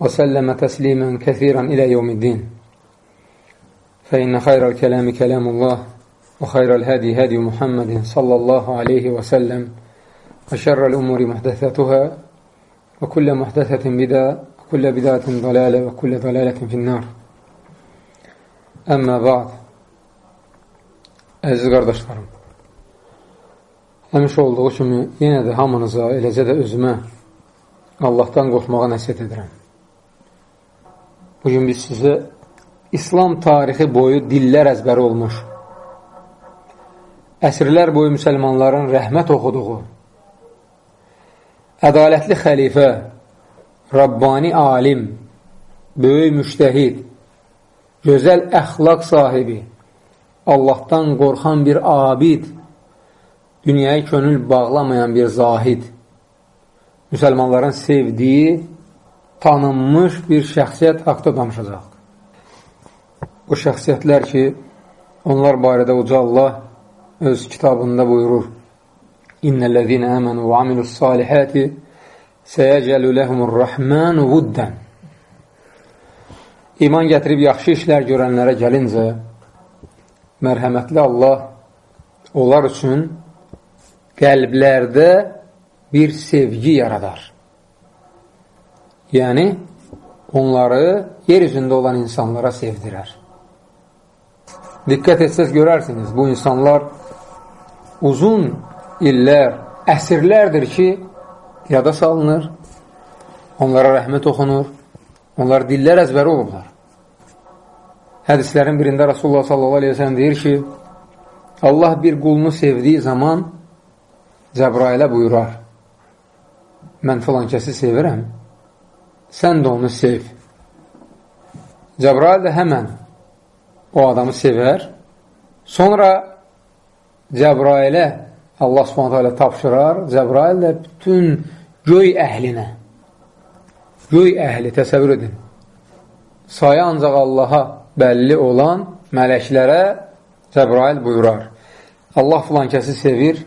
وسلم تسليما كثيرا إلى يوم الدين فإن خير الكلام كلام الله وخير الهدي هدي محمد صلى الله عليه وسلم وشر الأمور محدثاتها وكل محدثة بدعة وكل بدعة ضلالة وكل ضلالة في النار Əmmə ba'd Əziz qardaşlarım Həmiş olduğu kimi yenə də hamınıza, eləcə də özümə Allahdan qorxmağa edirəm. Bugün biz sizə İslam tarixi boyu dillər əzbəri olmuş, əsrlər boyu müsəlmanların rəhmət oxuduğu, ədalətli xəlifə, Rabbani alim, böyük müştəhid, gözəl əxlaq sahibi, Allahdan qorxan bir abid, dünyaya könül bağlamayan bir zahid, müsəlmanların sevdiyi, tanınmış bir şəxsiyyət haqda danışacaq. Bu şəxsiyyətlər ki, onlar barədə uca Allah öz kitabında buyurur, İnnellezine amenu və amilus salihati səyəcəlu lehumur rahmanu vuddən İman gətirib yaxşı işlər görənlərə gəlincə, mərhəmətli Allah onlar üçün qəlblərdə bir sevgi yaradar. Yəni, onları yer üzündə olan insanlara sevdirər. Diqqət etsəz görərsiniz, bu insanlar uzun illər, əsrlərdir ki, yada salınır, onlara rəhmət oxunur, Onlar dillər əzbəri olublar. Hədislərin birində Rasulullah sallallahu aleyhi ve sellem deyir ki, Allah bir qulunu sevdiyi zaman Cəbrailə buyurar, mən filan kəsi sevirəm, sən də onu sev. Cəbrail də həmən o adamı sevər, sonra Cəbrailə Allah subhanətə alə tapşırar, Cəbrail də bütün göy əhlinə göy əhli təsəvvür edin. Sayı ancaq Allaha bəlli olan mələklərə Cəbrail buyurar. Allah filan kəsi sevir,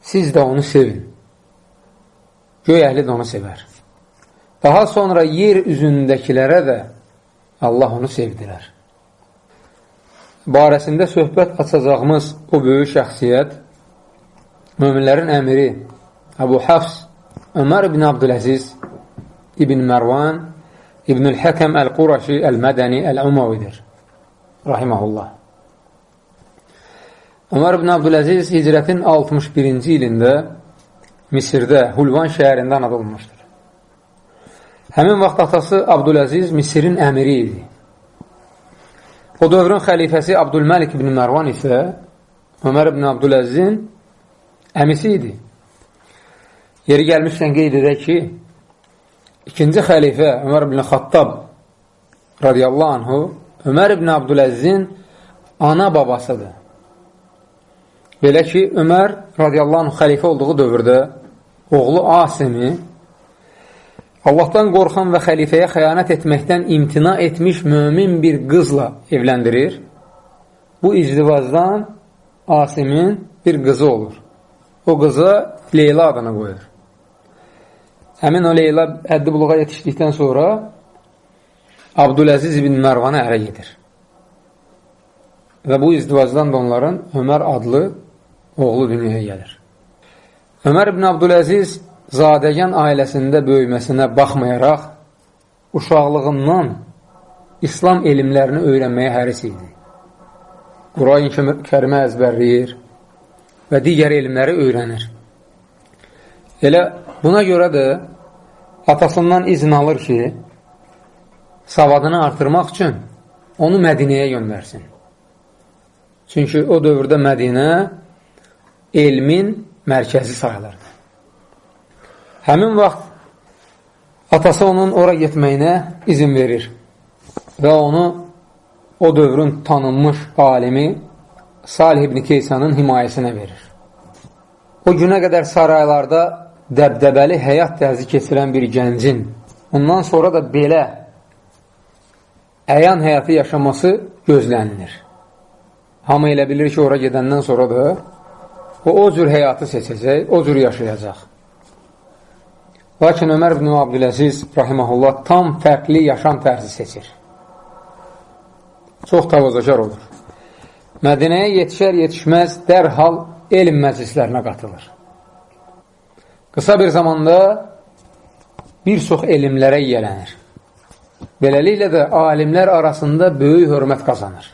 siz də onu sevin. Göy əhli də onu sevər. Daha sonra yer üzündəkilərə də Allah onu sevdilər. Barəsində söhbət açacağımız o böyük şəxsiyyət möminlərin əmiri Əbu Hafs Ömər ibn Abdüləziz İbn Mərvan İbnül Həkəm Əl-Quraşi Əl-Mədəni Əl-Umavidir. Rahiməhullah. Ömər ibn Abdüləziz hicrətin 61-ci ilində Misirdə, Hulvan şəhərində anadı olmuşdur. Həmin vaxt atası Abdüləziz Misirin əmiri idi. O dövrün xəlifəsi Abdülməlik ibn Mərvan isə Ömər ibn Abdüləzizin əmisi idi. Yeri gəlmişkən qeyd edək ki, İkinci xəlifə Ömər ibn Xattab radiyallahu anhu Ömər ibn Abdüləzzin ana babasıdır. Belə ki, Ömər radiyallahu anh xəlifə olduğu dövrdə oğlu Asimi Allahdan qorxan və xəlifəyə xəyanət etməkdən imtina etmiş mömin bir qızla evləndirir. Bu icdivazdan Asimin bir qızı olur. O qıza Leyla adını qoyur. Həmin o Leyla həddi buluğa yetişdikdən sonra Abdüləziz ibn Mərvana ərə gedir. Və bu izdivacdan da onların Ömər adlı oğlu dünyaya gəlir. Ömər ibn Abdüləziz zadəgən ailəsində böyüməsinə baxmayaraq, uşaqlığından İslam elmlərini öyrənməyə həris idi. Quran-ı kərimə əzbərləyir və digər elmləri öyrənir. Elə buna görə də atasından izin alır ki, savadını artırmaq üçün onu Mədinəyə göndərsin. Çünki o dövrdə Mədinə elmin mərkəzi sayılırdı. Həmin vaxt atası onun ora getməyinə izin verir və onu o dövrün tanınmış alimi Salih ibn Keysanın himayəsinə verir. O günə qədər saraylarda dəbdəbəli həyat tərzi keçirən bir gəncin ondan sonra da belə əyan həyatı yaşaması gözlənilir. Hamı elə bilir ki, ora gedəndən sonra da o, o cür həyatı seçəcək, o cür yaşayacaq. Lakin Ömər ibn Abdüləziz rahiməhullah tam fərqli yaşam tərzi seçir. Çox tavazakar olur. Mədinəyə yetişər yetişməz dərhal elm məclislərinə qatılır. Qısa bir zamanda bir çox elmlərə yiyələnir. Beləliklə də alimlər arasında böyük hörmət qazanır.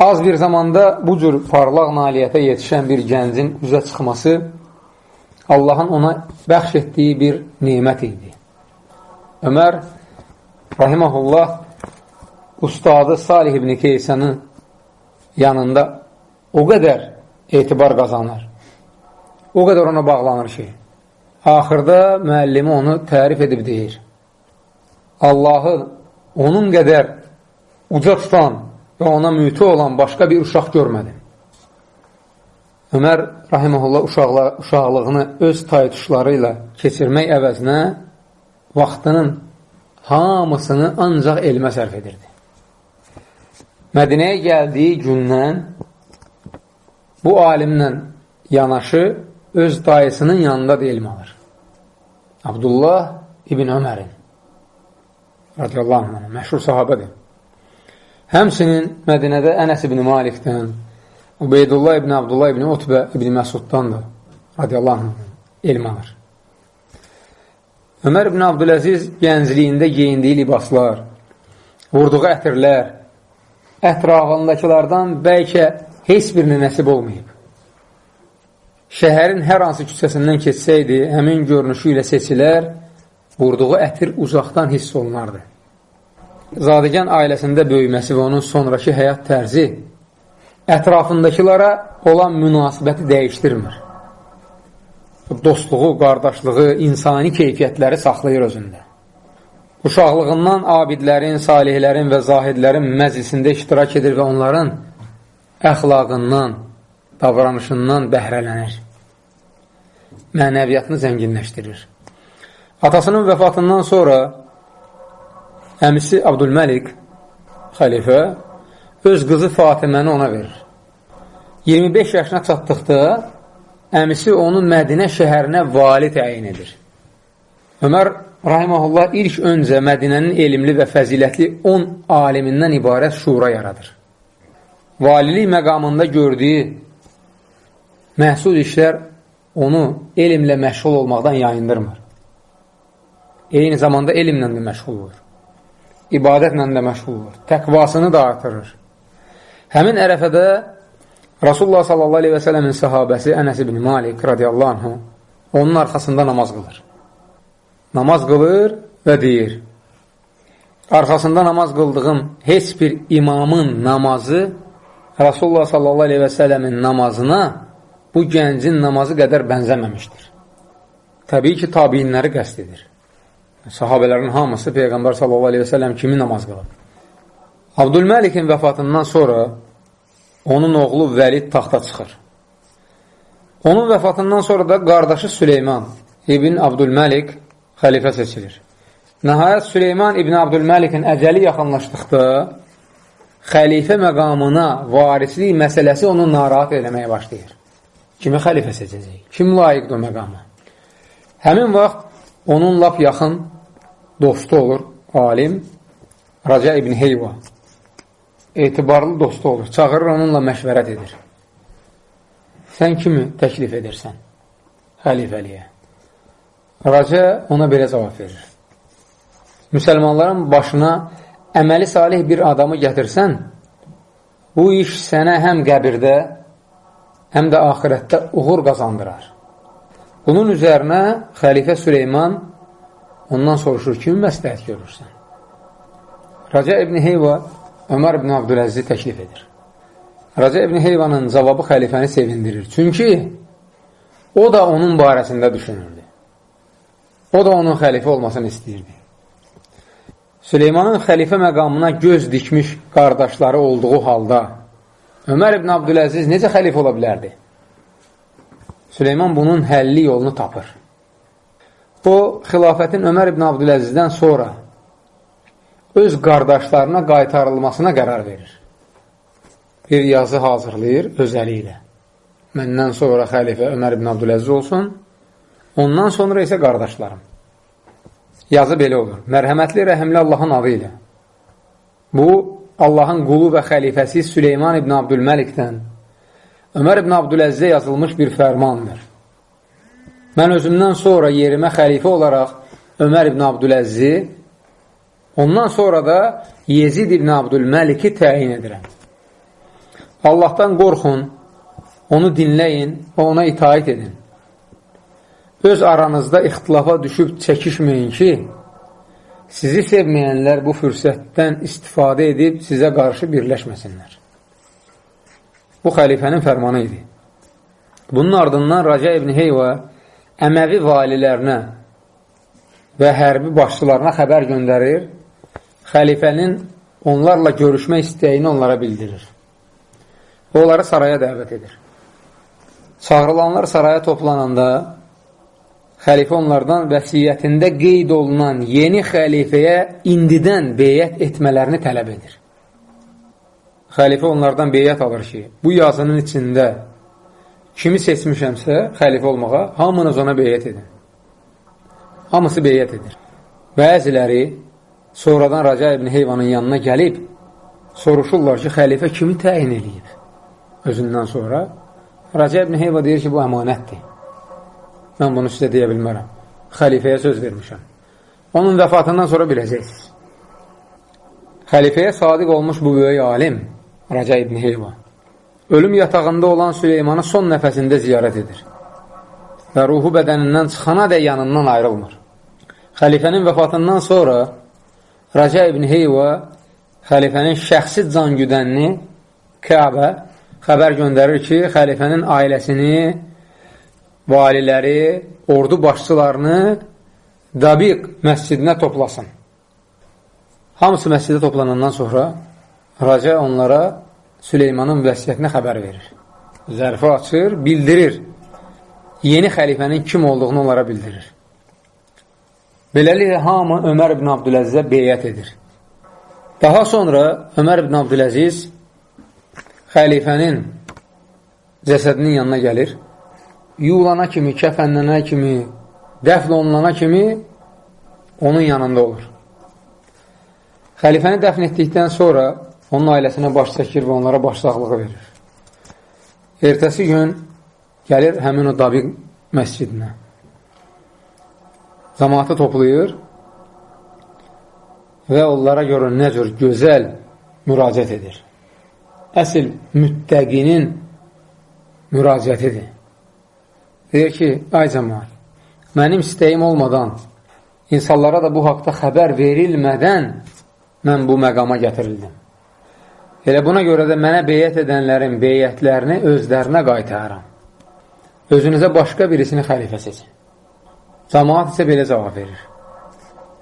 Az bir zamanda bu cür parlaq nailiyyətə yetişən bir gəncin üzə çıxması Allahın ona bəxş etdiyi bir nimət idi. Ömər rahiməhullah ustadı Salih ibn Keysanın yanında o qədər etibar qazanır. O qədər ona bağlanır ki, axırda müəllimi onu tərif edib deyir. Allahı onun qədər uca tutan və ona müti olan başqa bir uşaq görmədim. Ömər rahiməhullah uşaqla, uşaqlığını öz taytuşları ilə keçirmək əvəzinə vaxtının hamısını ancaq elmə sərf edirdi. Mədinəyə gəldiyi gündən bu alimlə yanaşı öz dayısının yanında da elm alır. Abdullah ibn Ömərin radiyallahu anh, məşhur sahabədir. Həmsinin Mədinədə Ənəs ibn Malikdən, Ubeydullah ibn Abdullah ibn Utbə ibn Məsuddan da radiyallahu anh, elm alır. Ömər ibn Abdüləziz gəncliyində geyindiyi libaslar, vurduğu ətirlər, ətrafındakılardan bəlkə heç birini nəsib olmayıb. Şəhərin hər hansı küçəsindən keçsəydi, həmin görünüşü ilə seçilər, vurduğu ətir uzaqdan hiss olunardı. Zadəgan ailəsində böyüməsi və onun sonraki həyat tərzi ətrafındakılara olan münasibəti dəyişdirmir. Dostluğu, qardaşlığı, insani keyfiyyətləri saxlayır özündə. Uşaqlığından abidlərin, salihlərin və zahidlərin məclisində iştirak edir və onların əxlaqından, davranışından bəhrələnir. Mənəviyyatını zənginləşdirir. Atasının vəfatından sonra əmisi Abdülməlik xəlifə öz qızı Fatiməni ona verir. 25 yaşına çatdıqda əmisi onu Mədinə şəhərinə vali təyin edir. Ömər Rahiməhullah ilk öncə Mədinənin elmli və fəzilətli 10 alimindən ibarət şura yaradır. Valilik məqamında gördüyü məhsul işlər onu elmlə məşğul olmaqdan yayındırmır eyni zamanda elmlə də məşğul olur. İbadətlə də məşğul olur. Təqvasını da artırır. Həmin ərəfədə Rasulullah sallallahu aleyhi və sələmin sahabəsi Ənəs ibn Malik radiyallahu anhu onun arxasında namaz qılır. Namaz qılır və deyir, arxasında namaz qıldığım heç bir imamın namazı Rasulullah sallallahu aleyhi və sələmin namazına bu gəncin namazı qədər bənzəməmişdir. Təbii ki, tabiyinləri qəst edir. Sahabələrin hamısı Peyğəmbər s.a.v. kimi namaz qılıb. Abdülməlikin vəfatından sonra onun oğlu Vəlid taxta çıxır. Onun vəfatından sonra da qardaşı Süleyman İbn Abdülməlik xəlifə seçilir. Nəhayət Süleyman İbn Abdülməlikin əcəli yaxınlaşdıqda xəlifə məqamına varislik məsələsi onu narahat eləməyə başlayır. Kimi xəlifə seçəcək? Kim layiqdir o məqama? Həmin vaxt onun lap yaxın dostu olur, alim Raca ibn Heyva. Etibarlı dostu olur. Çağırır, onunla məşvərət edir. Sən kimi təklif edirsən? Xəlifəliyə. Raca ona belə cavab verir. Müsəlmanların başına əməli salih bir adamı gətirsən, bu iş sənə həm qəbirdə, həm də ahirətdə uğur qazandırar. Bunun üzərinə xəlifə Süleyman ondan soruşur, kimi məsləhət görürsən? Raca ibn Heyva Ömər ibn Abdüləzizi təklif edir. Raca ibn Heyvanın cavabı xəlifəni sevindirir. Çünki o da onun barəsində düşünürdü. O da onun xəlifə olmasını istəyirdi. Süleymanın xəlifə məqamına göz dikmiş qardaşları olduğu halda Ömər ibn Abdüləziz necə xəlifə ola bilərdi? Süleyman bunun həlli yolunu tapır. O, xilafətin Ömər ibn Abdüləzizdən sonra öz qardaşlarına qaytarılmasına qərar verir. Bir yazı hazırlayır öz əli ilə. Məndən sonra xəlifə Ömər ibn Abdüləziz olsun, ondan sonra isə qardaşlarım. Yazı belə olur. Mərhəmətli, rəhəmli Allahın adı ilə. Bu, Allahın qulu və xəlifəsi Süleyman ibn Abdülməlikdən Ömər ibn Abdüləzzə yazılmış bir fərmandır. Mən özümdən sonra yerimə xəlifə olaraq Ömər ibn Abdüləzzi, ondan sonra da Yezid ibn Abdülməliki təyin edirəm. Allahdan qorxun, onu dinləyin və ona itaət edin öz aranızda ixtilafa düşüb çəkişməyin ki, sizi sevməyənlər bu fürsətdən istifadə edib sizə qarşı birləşməsinlər. Bu xəlifənin fərmanı idi. Bunun ardından Raca ibn Heyva əməvi valilərinə və hərbi başçılarına xəbər göndərir, xəlifənin onlarla görüşmə istəyini onlara bildirir. Və onları saraya dəvət edir. Çağrılanlar saraya toplananda xəlifə onlardan vəsiyyətində qeyd olunan yeni xəlifəyə indidən beyət etmələrini tələb edir. Xəlifə onlardan beyət alır ki, bu yazının içində kimi seçmişəmsə xəlifə olmağa, hamınız ona beyət edin. Hamısı beyət edir. Bəziləri sonradan Raca ibn Heyvanın yanına gəlib, soruşurlar ki, xəlifə kimi təyin edib? Özündən sonra Raca ibn Heyva deyir ki, bu əmanətdir. Mən bunu sizə deyə bilmərəm. Xəlifəyə söz vermişəm. Onun vəfatından sonra biləcəksiniz. Xəlifəyə sadiq olmuş bu böyük alim, Raca İbn Heyva, ölüm yatağında olan Süleymanı son nəfəsində ziyarət edir və ruhu bədənindən çıxana da yanından ayrılmır. Xəlifənin vəfatından sonra Raca İbn Heyva xəlifənin şəxsi can güdənini Kəbə xəbər göndərir ki, xəlifənin ailəsini valiləri, ordu başçılarını Dabiq məscidinə toplasın. Hamısı məscidə toplanandan sonra Raca onlara Süleymanın vəsiyyətinə xəbər verir. Zərfi açır, bildirir. Yeni xəlifənin kim olduğunu onlara bildirir. Beləliklə, hamı Ömər ibn Abdüləzizə beyyət edir. Daha sonra Ömər ibn Abdüləziz xəlifənin cəsədinin yanına gəlir yuyulana kimi, kəfənlənə kimi, dəfn olunana kimi onun yanında olur. Xəlifəni dəfn etdikdən sonra onun ailəsinə baş çəkir və onlara başsaqlığı verir. Ertəsi gün gəlir həmin o Dabiq məscidinə. Zamatı toplayır və onlara görə nə cür gözəl müraciət edir. Əsil müttəqinin müraciətidir. Deyir ki, ay cəmal, mənim istəyim olmadan, insanlara da bu haqda xəbər verilmədən mən bu məqama gətirildim. Elə buna görə də mənə beyyət edənlərin beyyətlərini özlərinə qaytarıram. Özünüzə başqa birisini xəlifə seçin. Cəmaat isə belə cavab verir.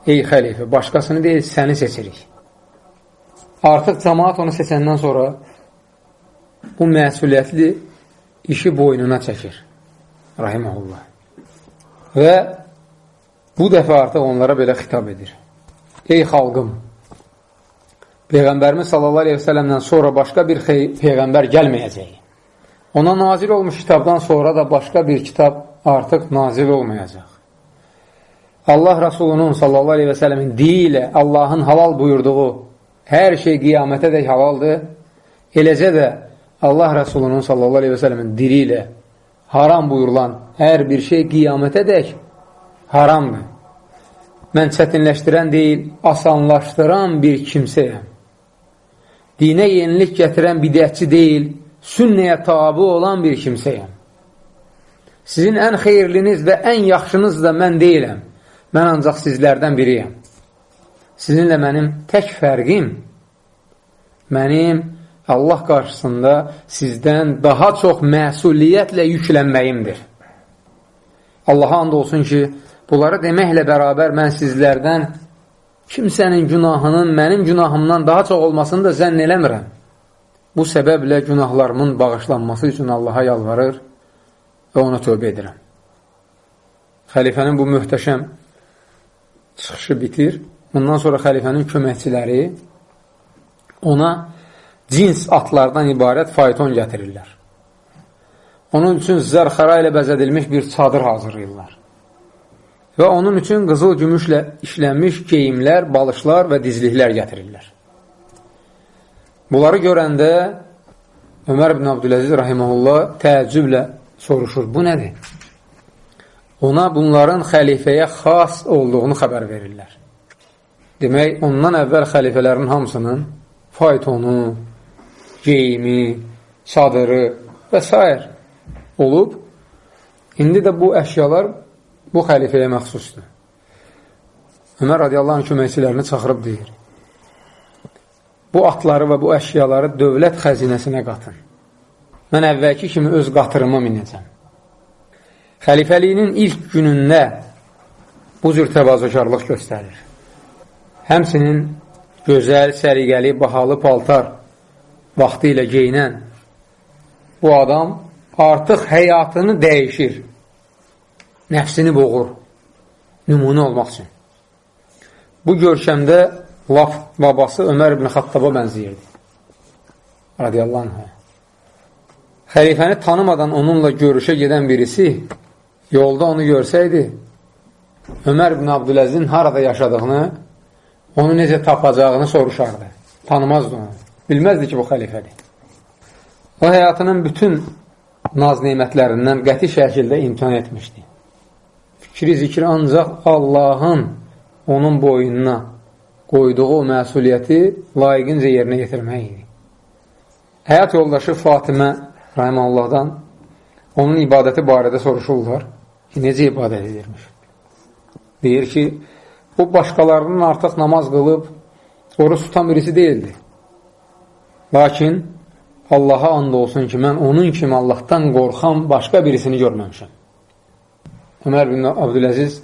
Ey xəlifə, başqasını deyil, səni seçirik. Artıq cəmaat onu seçəndən sonra bu məsuliyyətli işi boynuna çəkir rahiməhullah. Və bu dəfə artıq onlara belə xitab edir. Ey xalqım, Peyğəmbərimiz sallallahu aleyhi və sələmdən sonra başqa bir Peyğəmbər gəlməyəcək. Ona nazil olmuş kitabdan sonra da başqa bir kitab artıq nazil olmayacaq. Allah Rasulunun sallallahu aleyhi və sələmin dili ilə Allahın halal buyurduğu hər şey qiyamətə dək halaldır. Eləcə də Allah Rasulunun sallallahu aleyhi və sələmin dili ilə haram buyurulan hər bir şey qiyamətə dək haramdır. Mən çətinləşdirən deyil, asanlaşdıran bir kimsəyəm. Dinə yenilik gətirən bidətçi deyil, sünnəyə tabi olan bir kimsəyəm. Sizin ən xeyirliniz və ən yaxşınız da mən deyiləm. Mən ancaq sizlərdən biriyəm. Sizinlə mənim tək fərqim mənim Allah qarşısında sizdən daha çox məsuliyyətlə yüklənməyimdir. Allaha and olsun ki, Bunları deməklə bərabər mən sizlərdən kimsənin günahının mənim günahımdan daha çox olmasını da zənn eləmirəm. Bu səbəblə günahlarımın bağışlanması üçün Allaha yalvarır və ona tövbə edirəm. Xəlifənin bu möhtəşəm çıxışı bitir. Bundan sonra xəlifənin köməkçiləri ona cins atlardan ibarət fayton gətirirlər. Onun üçün zərxara ilə bəzədilmiş bir çadır hazırlayırlar. Və onun üçün qızıl gümüşlə işlənmiş geyimlər, balışlar və dizliklər gətirirlər. Bunları görəndə Ömər ibn Abdüləziz rahiməhullah təəccüblə soruşur, bu nədir? Ona bunların xəlifəyə xas olduğunu xəbər verirlər. Demək, ondan əvvəl xəlifələrin hamısının faytonu, geyimi, çadırı və s. olub. İndi də bu əşyalar bu xəlifəyə məxsusdur. Ömər radiyallahu anh köməkçilərini çağırıb deyir. Bu atları və bu əşyaları dövlət xəzinəsinə qatın. Mən əvvəlki kimi öz qatırıma minəcəm. Xəlifəliyinin ilk günündə bu cür təvazökarlıq göstərir. Həmsinin gözəl, səriqəli, bahalı paltar vaxtı ilə geyinən bu adam artıq həyatını dəyişir. Nəfsini boğur. Nümunə olmaq üçün. Bu görkəmdə laf babası Ömər ibn Xattaba bənziyirdi. Radiyallahu anh. Xəlifəni tanımadan onunla görüşə gedən birisi yolda onu görsəydi, Ömər ibn Abdüləzin harada yaşadığını, onu necə tapacağını soruşardı. Tanımazdı onu. Bilməzdi ki, bu xəlifədir. O, həyatının bütün naz neymətlərindən qəti şəkildə imtihan etmişdi. Fikri zikri ancaq Allahın onun boynuna qoyduğu məsuliyyəti layiqincə yerinə yetirmək idi. Həyat yoldaşı Fatimə Rahimə Allahdan onun ibadəti barədə soruşurlar ki, necə ibadət edirmiş. Deyir ki, o başqalarının artıq namaz qılıb, oruç tutan birisi deyildi. Lakin Allaha and olsun ki, mən onun kimi Allahdan qorxan başqa birisini görməmişəm. Ömər bin Abdüləziz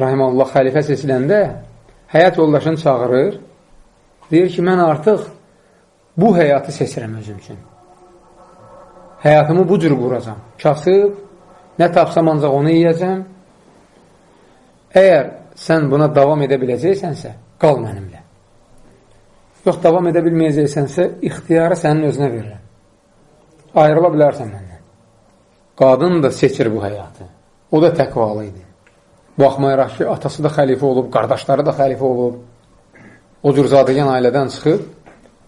Rahiməllah xəlifə seçiləndə həyat yoldaşını çağırır, deyir ki, mən artıq bu həyatı seçirəm özüm üçün. Həyatımı bu cür quracam. Kasıb, nə tapsam ancaq onu yiyəcəm. Əgər sən buna davam edə biləcəksənsə, qal mənimlə. Yox, davam edə bilməyəcəksənsə, ixtiyarı sənin özünə verirəm. Ayrıla bilərsən məndən. Qadın da seçir bu həyatı. O da təqvalı idi. Baxmayaraq ki, atası da xəlifə olub, qardaşları da xəlifə olub. O cür zadəgan ailədən çıxıb,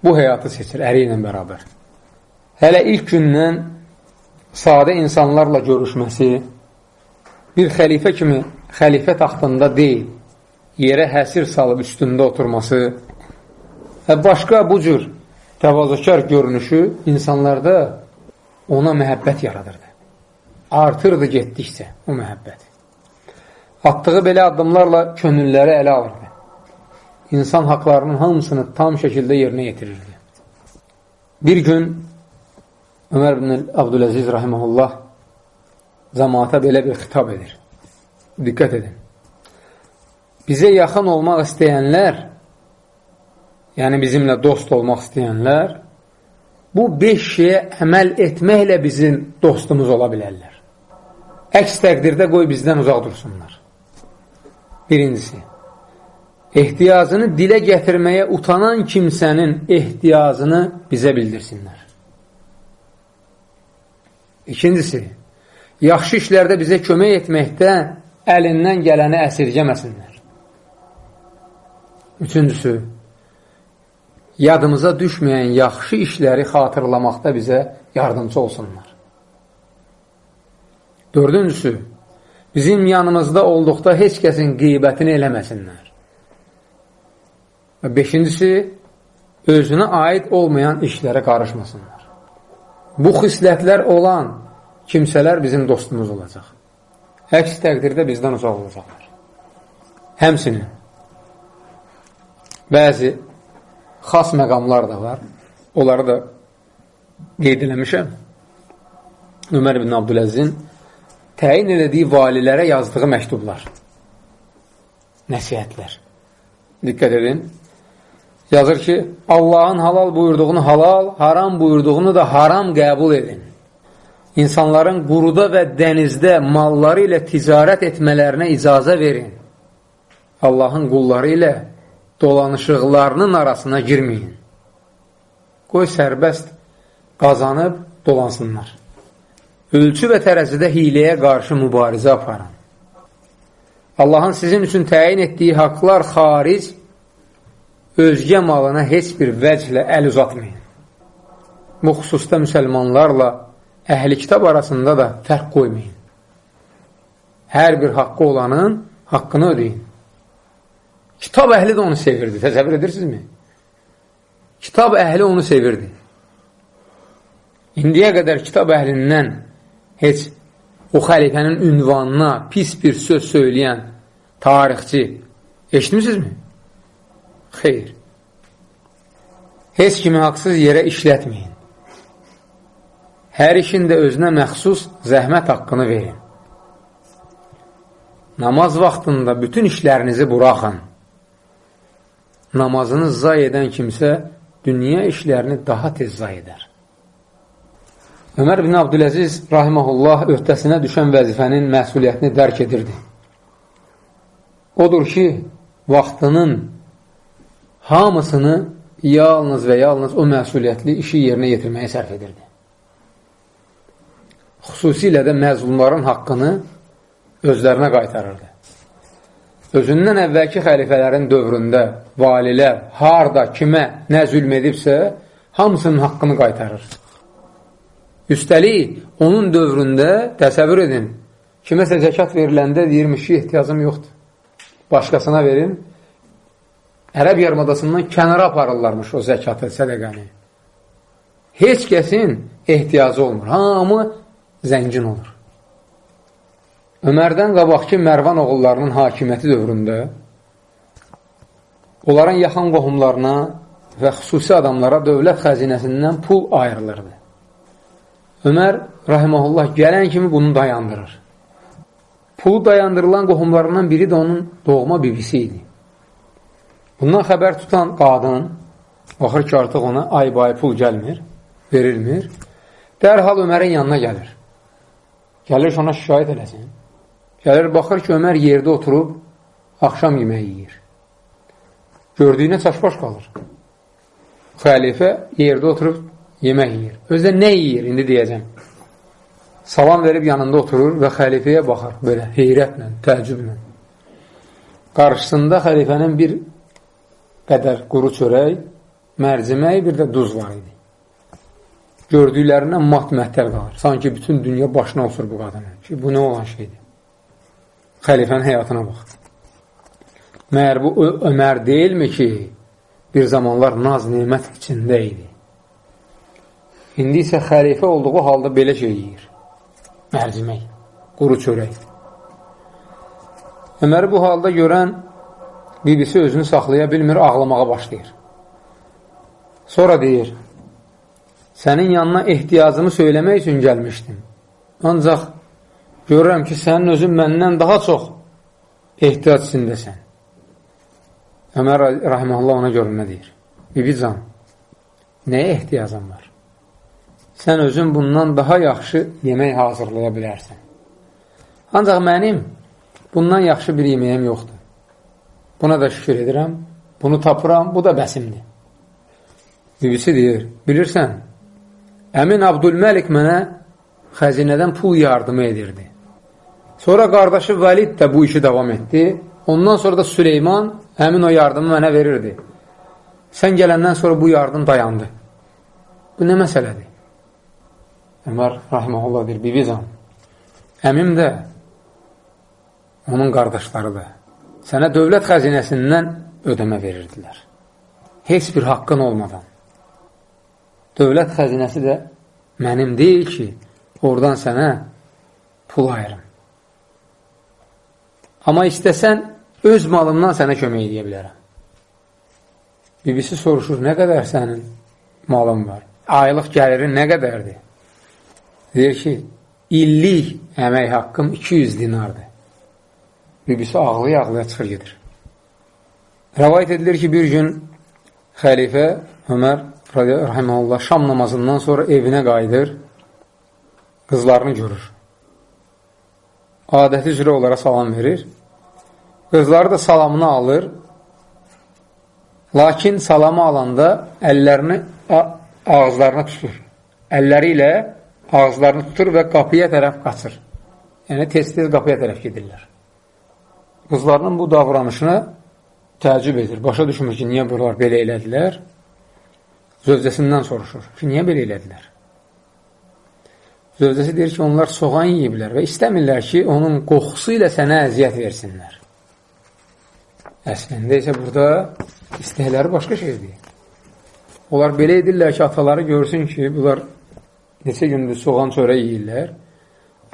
bu həyatı seçir əri ilə bərabər. Hələ ilk gündən sadə insanlarla görüşməsi, bir xəlifə kimi xəlifə taxtında deyil, yerə həsir salıb üstündə oturması, Və başqa bu cür təvazökar görünüşü insanlarda ona məhəbbət yaradırdı. Artırdı getdikcə o məhəbbət. Atdığı belə addımlarla könülləri ələ alırdı. İnsan haqlarının hamısını tam şəkildə yerinə yetirirdi. Bir gün Ömər bin Abdüləziz rahiməhullah cəmaata belə bir xitab edir. Diqqət edin. Bizə yaxın olmaq istəyənlər yəni bizimlə dost olmaq istəyənlər, bu beş şeyə əməl etməklə bizim dostumuz ola bilərlər. Əks təqdirdə qoy bizdən uzaq dursunlar. Birincisi, ehtiyacını dilə gətirməyə utanan kimsənin ehtiyacını bizə bildirsinlər. İkincisi, yaxşı işlərdə bizə kömək etməkdə əlindən gələni əsirgəməsinlər. Üçüncüsü, yadımıza düşməyən yaxşı işləri xatırlamaqda bizə yardımcı olsunlar. Dördüncüsü, bizim yanımızda olduqda heç kəsin qeybətini eləməsinlər. Və beşincisi, özünə aid olmayan işlərə qarışmasınlar. Bu xislətlər olan kimsələr bizim dostumuz olacaq. Əks təqdirdə bizdən uzaq olacaqlar. Həmsinin bəzi xas məqamlar da var. Onları da qeyd eləmişəm. Ömər ibn Abdüləzin təyin elədiyi valilərə yazdığı məktublar. nəsihətlər. Diqqət edin. Yazır ki, Allahın halal buyurduğunu halal, haram buyurduğunu da haram qəbul edin. İnsanların quruda və dənizdə malları ilə ticarət etmələrinə icazə verin. Allahın qulları ilə dolanışıqlarının arasına girməyin. Qoy sərbəst qazanıb dolansınlar. Ölçü və tərəzidə hiləyə qarşı mübarizə aparın. Allahın sizin üçün təyin etdiyi haqlar xaric, özgə malına heç bir vəclə əl uzatmayın. Bu xüsusda müsəlmanlarla əhli kitab arasında da fərq qoymayın. Hər bir haqqı olanın haqqını ödeyin. Kitab əhli də onu sevirdi. Təsəvvür edirsinizmi? Kitab əhli onu sevirdi. İndiyə qədər kitab əhlindən heç o xəlifənin ünvanına pis bir söz söyləyən tarixçi eşitmişsinizmi? Xeyr. Heç kimi haqsız yerə işlətməyin. Hər işin də özünə məxsus zəhmət haqqını verin. Namaz vaxtında bütün işlərinizi buraxın. Namazını zay edən kimsə dünya işlərini daha tez zay edər. Ömər bin Abdüləziz rahiməhullah öhdəsinə düşən vəzifənin məsuliyyətini dərk edirdi. Odur ki, vaxtının hamısını yalnız və yalnız o məsuliyyətli işi yerinə yetirməyə sərf edirdi. Xüsusilə də məzlumların haqqını özlərinə qaytarırdı. Özündən əvvəlki xəlifələrin dövründə valilər harda, kimə nə zülm edibsə, hamısının haqqını qaytarır. Üstəlik, onun dövründə təsəvvür edin, kiməsə zəkat veriləndə deyirmiş ki, ehtiyacım yoxdur. Başqasına verin, Ərəb yarımadasından kənara aparırlarmış o zəkatı, sədəqəni. Heç kəsin ehtiyacı olmur. Hamı zəngin olur. Ömərdən qabaqki Mərvan oğullarının hakimiyyəti dövründə onların yaxın qohumlarına və xüsusi adamlara dövlət xəzinəsindən pul ayrılırdı. Ömər rahiməhullah gələn kimi bunu dayandırır. Pulu dayandırılan qohumlarından biri də onun doğma bibisi idi. Bundan xəbər tutan qadın, baxır ki, artıq ona ay-bay pul gəlmir, verilmir. Dərhal Ömərin yanına gəlir. Gəlir ona şikayət eləsin. Gəlir, baxır ki, Ömər yerdə oturub, axşam yeməyi yiyir. Gördüyünə çaşbaş qalır. Xəlifə yerdə oturub yemək yiyir. Özdə nə yiyir, indi deyəcəm. Salam verib yanında oturur və xəlifəyə baxar, belə heyrətlə, təəccüblə. Qarşısında xəlifənin bir qədər quru çörək, mərcimək, bir də duz var idi. Gördüklərindən mat-məhtəl qalır. Sanki bütün dünya başına olsur bu qadına. Ki, bu nə olan şeydir? Xəlifənin həyatına bax. Məyər bu Ömər deyilmi ki, bir zamanlar naz-nimət içində idi? İndi isə xəlifə olduğu halda belə şey yiyir. Mərcimək, quru çörək. Öməri bu halda görən bibisi özünü saxlaya bilmir, ağlamağa başlayır. Sonra deyir, sənin yanına ehtiyacımı söyləmək üçün gəlmişdim. Ancaq görürəm ki, sənin özün məndən daha çox ehtiyac içindəsən. Ömər rahiməhullah ona görə nə deyir? Bibi can, nəyə ehtiyacın var? sən özün bundan daha yaxşı yemək hazırlaya bilərsən. Ancaq mənim bundan yaxşı bir yeməyim yoxdur. Buna da şükür edirəm, bunu tapıram, bu da bəsimdir. Bibisi deyir, bilirsən, əmin Abdülməlik mənə xəzinədən pul yardımı edirdi. Sonra qardaşı Vəlid də bu işi davam etdi. Ondan sonra da Süleyman həmin o yardımı mənə verirdi. Sən gələndən sonra bu yardım dayandı. Bu nə məsələdir? Ömər rahiməhullah deyir, bibizam, əmim də, onun qardaşları da sənə dövlət xəzinəsindən ödəmə verirdilər. Heç bir haqqın olmadan. Dövlət xəzinəsi də mənim deyil ki, oradan sənə pul ayırım. Amma istəsən, öz malımdan sənə kömək edə bilərəm. Bibisi soruşur, nə qədər sənin malın var? Aylıq gəlirin nə qədərdir? Deyir ki, illik əmək haqqım 200 dinardır. Bibisi ağlaya-ağlaya çıxır gedir. Rəvayət edilir ki, bir gün xəlifə Ömər rahiməhullah şam namazından sonra evinə qayıdır, qızlarını görür. Adəti üzrə onlara salam verir. Qızları da salamını alır. Lakin salamı alanda əllərini ağızlarına tutur. Əlləri ilə ağızlarını tutur və qapıya tərəf qaçır. Yəni, tez-tez qapıya tərəf gedirlər. Qızlarının bu davranışına təəccüb edir. Başa düşmür ki, niyə bunlar belə elədilər? Zövcəsindən soruşur ki, niyə belə elədilər? Zövcəsi deyir ki, onlar soğan yiyiblər və istəmirlər ki, onun qoxusu ilə sənə əziyyət versinlər. Əslində isə burada istəkləri başqa şeydir. Onlar belə edirlər ki, ataları görsün ki, bunlar neçə gündür soğan çörək yiyirlər,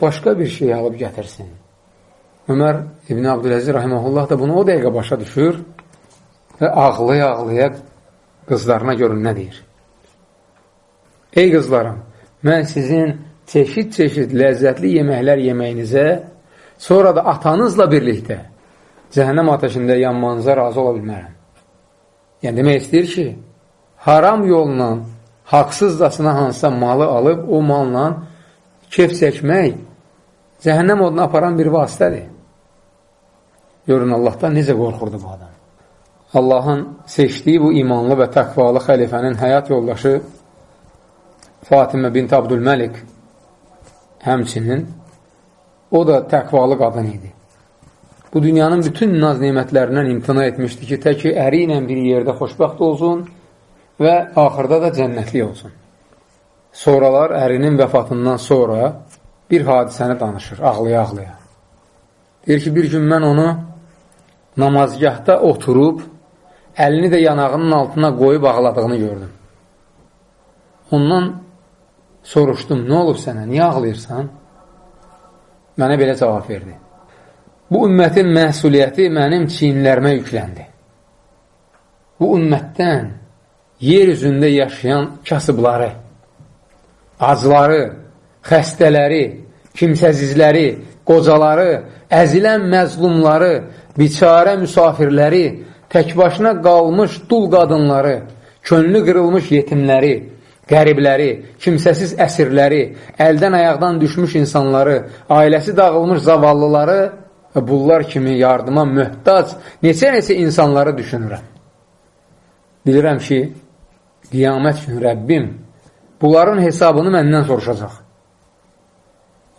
başqa bir şey alıb gətirsin. Ömər İbn Abdüləziz Rahiməhullah da bunu o dəqiqə başa düşür və ağlaya-ağlaya qızlarına görün nə deyir. Ey qızlarım, mən sizin çeşid-çeşid ləzzətli yeməklər yeməyinizə, sonra da atanızla birlikdə cəhənnəm ateşində yanmanıza razı ola bilmərəm. Yəni, demək istəyir ki, haram yolla haqsızcasına hansısa malı alıb, o malla kef çəkmək cəhənnəm oduna aparan bir vasitədir. Görün, Allahdan necə qorxurdu bu adam. Allahın seçdiyi bu imanlı və təqvalı xəlifənin həyat yoldaşı Fatimə bint Abdülməlik həmçinin o da təqvalı qadın idi. Bu dünyanın bütün naz nemətlərindən imtina etmişdi ki, təki əri ilə bir yerdə xoşbəxt olsun və axırda da cənnətli olsun. Sonralar ərinin vəfatından sonra bir hadisəni danışır, ağlaya-ağlaya. Deyir ki, bir gün mən onu namazgahda oturub, əlini də yanağının altına qoyub ağladığını gördüm. Ondan soruşdum, nə olub sənə, niyə ağlayırsan? Mənə belə cavab verdi. Bu ümmətin məhsuliyyəti mənim çiyinlərimə yükləndi. Bu ümmətdən yer üzündə yaşayan kasıbları, acları, xəstələri, kimsəzizləri, qocaları, əzilən məzlumları, biçarə müsafirləri, təkbaşına qalmış dul qadınları, könlü qırılmış yetimləri, qəribləri, kimsəsiz əsirləri, əldən ayaqdan düşmüş insanları, ailəsi dağılmış zavallıları və bunlar kimi yardıma möhtac neçə-neçə insanları düşünürəm. Bilirəm ki, qiyamət gün Rəbbim bunların hesabını məndən soruşacaq.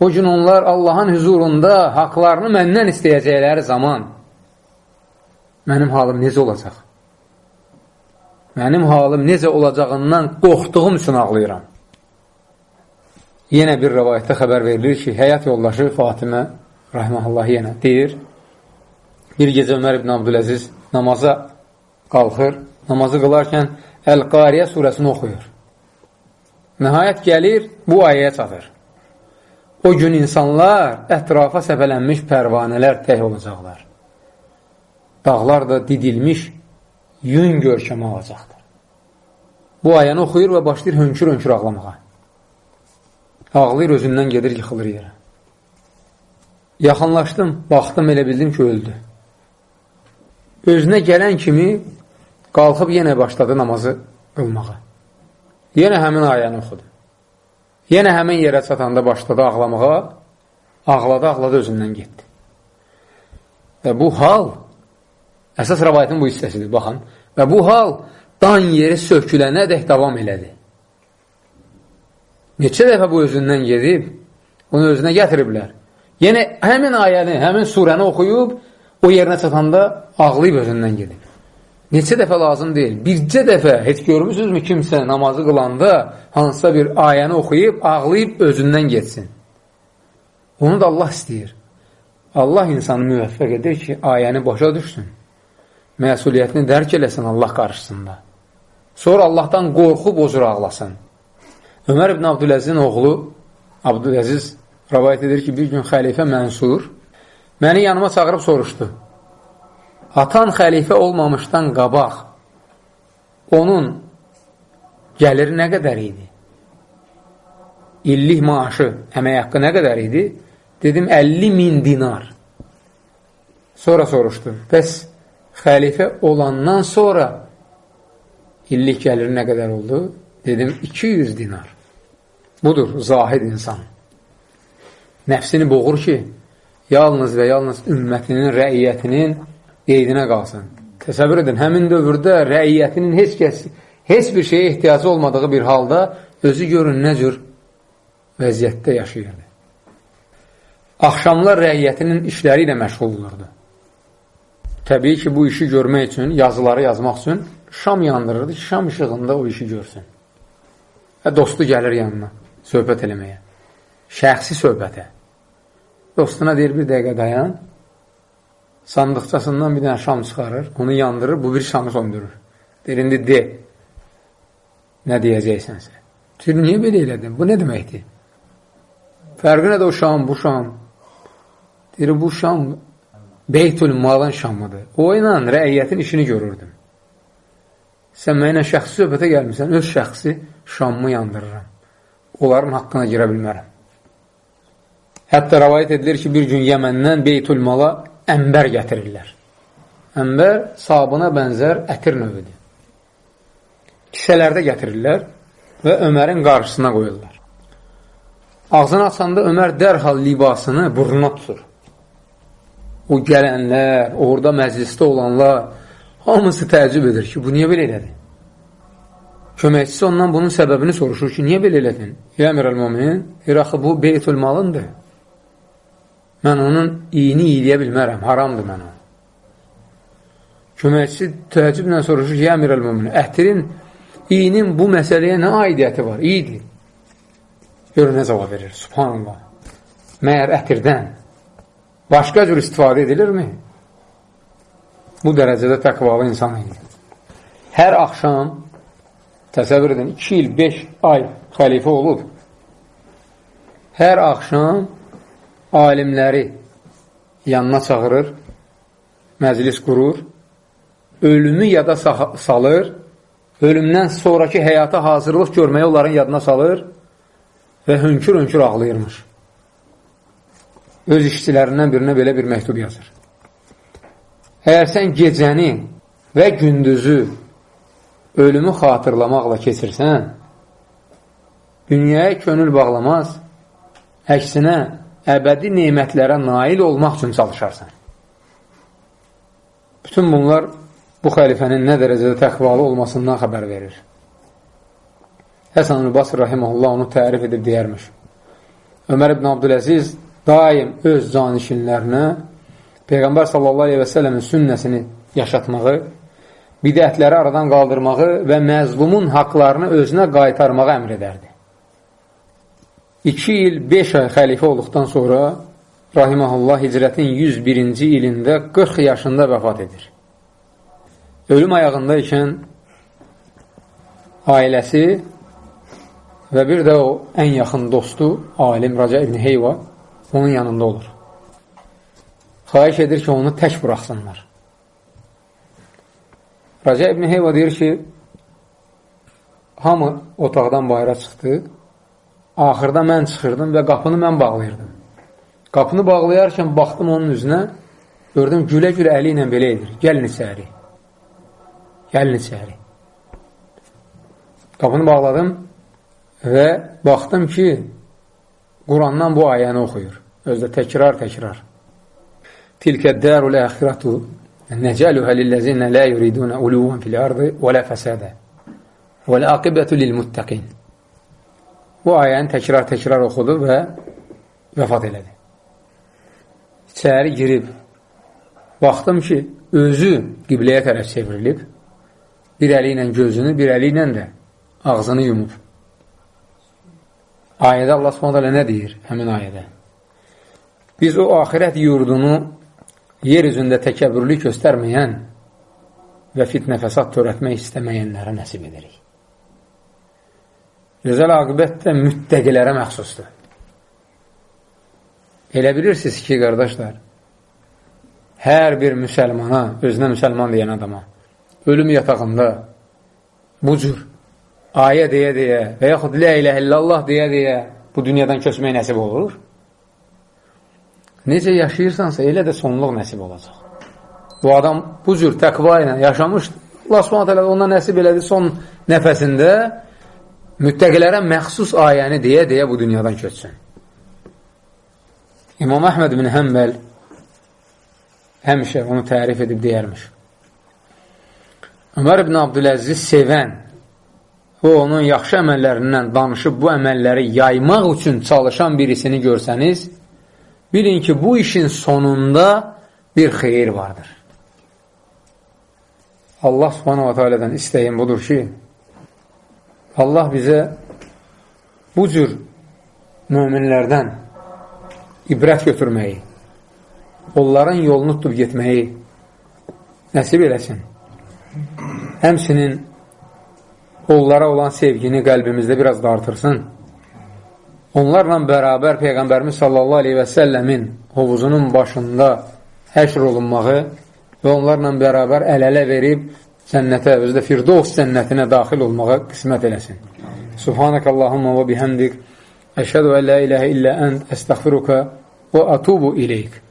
O gün onlar Allahın hüzurunda haqlarını məndən istəyəcəkləri zaman mənim halım necə olacaq? Mənim halım necə olacağından qorxduğum üçün ağlayıram. Yenə bir rəvayətdə xəbər verilir ki, həyat yoldaşı Fatimə rəhməhullah yenə deyir, bir gecə Ömər ibn Abdüləziz namaza qalxır, namazı qılarkən Əl-Qariyə surəsini oxuyur. Nəhayət gəlir, bu ayəyə çatır. O gün insanlar ətrafa səpələnmiş pərvanələr tək olacaqlar. Dağlar da didilmiş yün görkəmi alacaqdır. Bu ayəni oxuyur və başlayır hönkür-hönkür ağlamağa. Ağlayır, özündən gedir, yıxılır yerə. Yaxınlaşdım, baxdım, elə bildim ki, öldü. Özünə gələn kimi qalxıb yenə başladı namazı qılmağa. Yenə həmin ayəni oxudu. Yenə həmin yerə çatanda başladı ağlamağa, ağladı, ağladı, özündən getdi. Və bu hal Əsas rəvayətin bu hissəsidir, baxın. Və bu hal dan yeri sökülənə dək davam elədi. Neçə dəfə bu özündən gedib, onu özünə gətiriblər. Yenə həmin ayəni, həmin surəni oxuyub, o yerinə çatanda ağlayıb özündən gedib. Neçə dəfə lazım deyil. Bircə dəfə, heç görmüsünüzmü kimsə namazı qılanda hansısa bir ayəni oxuyub, ağlayıb özündən getsin. Onu da Allah istəyir. Allah insanı müvəffəq edir ki, ayəni başa düşsün məsuliyyətini dərk eləsin Allah qarşısında. Sonra Allahdan qorxub o cür ağlasın. Ömər ibn Abdüləzizin oğlu Abdüləziz rəvayət edir ki, bir gün xəlifə Mənsur məni yanıma çağırıb soruşdu. Atan xəlifə olmamışdan qabaq onun gəliri nə qədər idi? İllik maaşı, əmək haqqı nə qədər idi? Dedim, 50 min dinar. Sonra soruşdu. Bəs xəlifə olandan sonra illik gəlir nə qədər oldu? Dedim, 200 dinar. Budur, zahid insan. Nəfsini boğur ki, yalnız və yalnız ümmətinin, rəiyyətinin qeydinə qalsın. Təsəvvür edin, həmin dövrdə rəiyyətinin heç kəs, heç bir şeyə ehtiyacı olmadığı bir halda özü görün nə cür vəziyyətdə yaşayırdı. Axşamlar rəiyyətinin işləri ilə məşğul olurdu. Təbii ki, bu işi görmək üçün, yazıları yazmaq üçün şam yandırırdı ki, şam işığında o işi görsün. Və dostu gəlir yanına söhbət eləməyə. Şəxsi söhbətə. Dostuna deyir, bir dəqiqə dayan, sandıqçasından bir dənə şam çıxarır, onu yandırır, bu bir şamı söndürür. Deyir, indi de, nə deyəcəksənsə. Deyir, niyə belə elədin? Bu nə deməkdir? Fərqi nədir o şam, bu şam? Deyir, bu şam Beytül malın şamıdır. O ilə rəiyyətin işini görürdüm. Sən mənə şəxsi söhbətə gəlmirsən, öz şəxsi şamımı yandırıram. Onların haqqına girə bilmərəm. Hətta rəvayət edilir ki, bir gün Yəməndən Beytül mala əmbər gətirirlər. Əmbər sabına bənzər ətir növüdür. Kisələrdə gətirirlər və Ömərin qarşısına qoyurlar. Ağzını açanda Ömər dərhal libasını burnuna tutur. O gələnlər, orada məclisdə olanlar, hamısı təəccüb edir ki, bu niyə belə elədi? Köməkçisi ondan bunun səbəbini soruşur ki, niyə belə elədin? Ya əmir əl-mümin, axı bu beytül malındır. Mən onun iyini iyiliyə bilmərəm, haramdır mənə. Köməkçisi təəccüblə soruşur ki, əmir əl-mümin, əhtirin, iyinin bu məsələyə nə aidiyyəti var? İyidir. Görün, nə cavab verir? Subhanallah. Məyər ətirdən başqa cür istifadə edilirmi? Bu dərəcədə təqvalı insan idi. Hər axşam, təsəvvür edin, 2 il, 5 ay xəlifə olub, hər axşam alimləri yanına çağırır, məclis qurur, ölümü yada salır, ölümdən sonraki həyata hazırlıq görməyi onların yadına salır və hönkür-hönkür ağlayırmış. Öz işçilərindən birinə belə bir məktub yazır. Əgər sən gecəni və gündüzü ölümü xatırlamaqla keçirsən, dünyaya könül bağlamaz, əksinə əbədi neymətlərə nail olmaq üçün çalışarsan. Bütün bunlar bu xəlifənin nə dərəcədə təxvalı olmasından xəbər verir. Həsən Basr Rahiməhullah onu tərif edib deyərmiş. Ömər ibn Abdüləziz daim öz canişinlərinə Peyğəmbər sallallahu aleyhi və sələmin sünnəsini yaşatmağı, bidətləri aradan qaldırmağı və məzlumun haqlarını özünə qaytarmağı əmr edərdi. 2 il 5 ay xəlifə olduqdan sonra Rahiməhullah hicrətin 101-ci ilində 40 yaşında vəfat edir. Ölüm ayağında ikən ailəsi və bir də o ən yaxın dostu alim Raca İbn Heyva onun yanında olur. Xayiş edir ki, onu tək buraxsınlar. Raca İbn Heyva deyir ki, hamı otaqdan bayıra çıxdı Axırda mən çıxırdım və qapını mən bağlayırdım. Qapını bağlayarkən baxdım onun üzünə, gördüm gülə-gülə əli ilə belə edir. Gəlin içəri. Gəlin içəri. Qapını bağladım və baxdım ki, Qurandan bu ayəni oxuyur. Özdə təkrar-təkrar. Tilkə dərul əxiratu nəcəluhə lilləzinə lə yuridunə uluvən fil ardı və lə fəsədə və lə aqibətu lilmuttəqin. Bu ayəni təkrar-təkrar oxudu və vəfat elədi. İçəri girib, baxdım ki, özü qibləyə tərəf çevrilib, bir əli ilə gözünü, bir əli ilə də ağzını yumub. Ayədə Allah s.ə. nə deyir həmin ayədə? Biz o axirət yurdunu yer üzündə təkəbürlük göstərməyən və fitnə fəsad törətmək istəməyənlərə nəsib edirik. Gözəl aqibət də müttəqilərə məxsusdur. Elə bilirsiniz ki, qardaşlar, hər bir müsəlmana, özünə müsəlman deyən adama, ölüm yatağında bu cür ayə deyə-deyə və yaxud lə ilə illallah deyə-deyə bu dünyadan köçmək nəsib olur. Necə yaşayırsansa, elə də sonluq nəsib olacaq. bu adam bu cür təqva ilə yaşamışdı. Allah subhanət hələ ona nəsib elədi son nəfəsində müttəqilərə məxsus ayəni deyə-deyə bu dünyadan köçsün. İmam Əhməd bin Həmbəl həmişə onu tərif edib deyərmiş. Ömər ibn Abdüləziz sevən və onun yaxşı əməllərindən danışıb bu əməlləri yaymaq üçün çalışan birisini görsəniz, bilin ki, bu işin sonunda bir xeyir vardır. Allah subhanahu wa ta'alədən istəyin budur ki, Allah bizə bu cür möminlərdən ibrət götürməyi, onların yolunu tutub getməyi nəsib eləsin. Həmsinin onlara olan sevgini qəlbimizdə biraz da artırsın. Onlarla bərabər Peyğəmbərimiz sallallahu aleyhi və səlləmin hovuzunun başında həşr olunmağı və onlarla bərabər əl-ələ verib cənnətə, özdə Firdovs cənnətinə daxil olmağa qismət eləsin. Subhanək Allahumma və bihəmdik əşhədu ən la iləhə illə ənd əstəxfiruka və atubu iləyik.